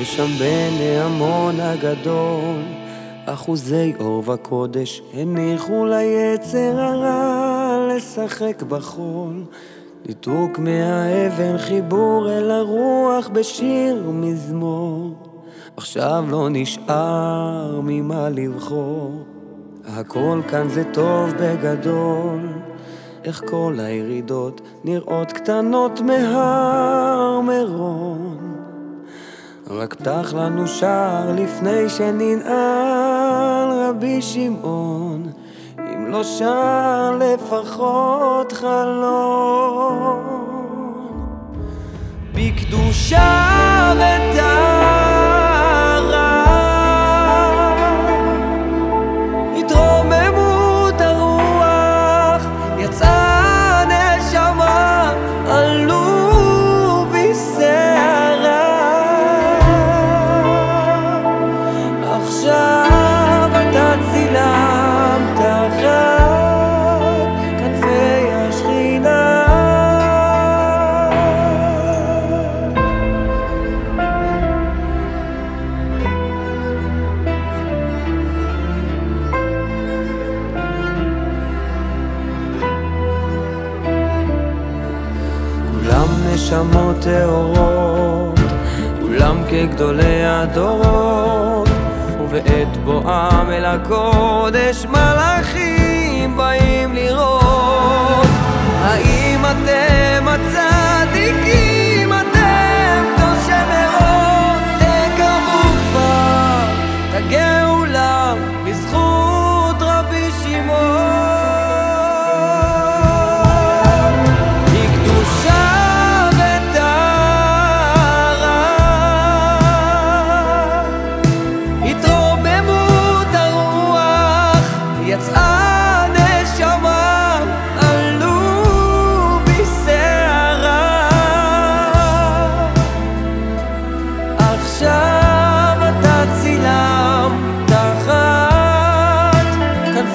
ושם בין ההמון הגדול, אחוזי אור וקודש הניחו ליצר הרע לשחק בחול. ניתוק מהאבן, חיבור אל הרוח בשיר ומזמור. עכשיו לא נשאר ממה לבחור, הכל כאן זה טוב בגדול. איך כל הירידות נראות קטנות מהר מירון. רק פתח לנו שער לפני שננעל רבי שמעון, אם לא שער לפחות חלון. בקדושה נשמות טהורות, כולם כגדולי הדורות, ובעת בואם אל הקודש מלאכים באים לראות,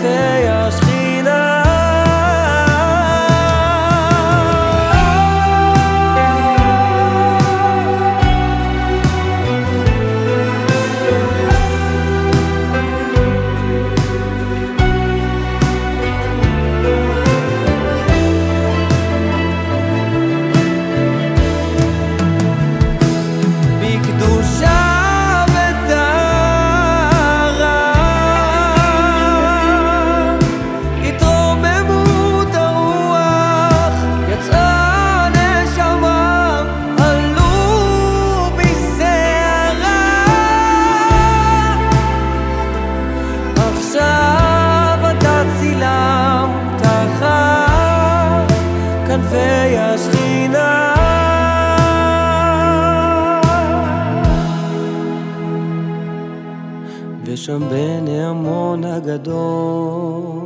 fail. כנפי השכינה. ושם בין ההמון הגדול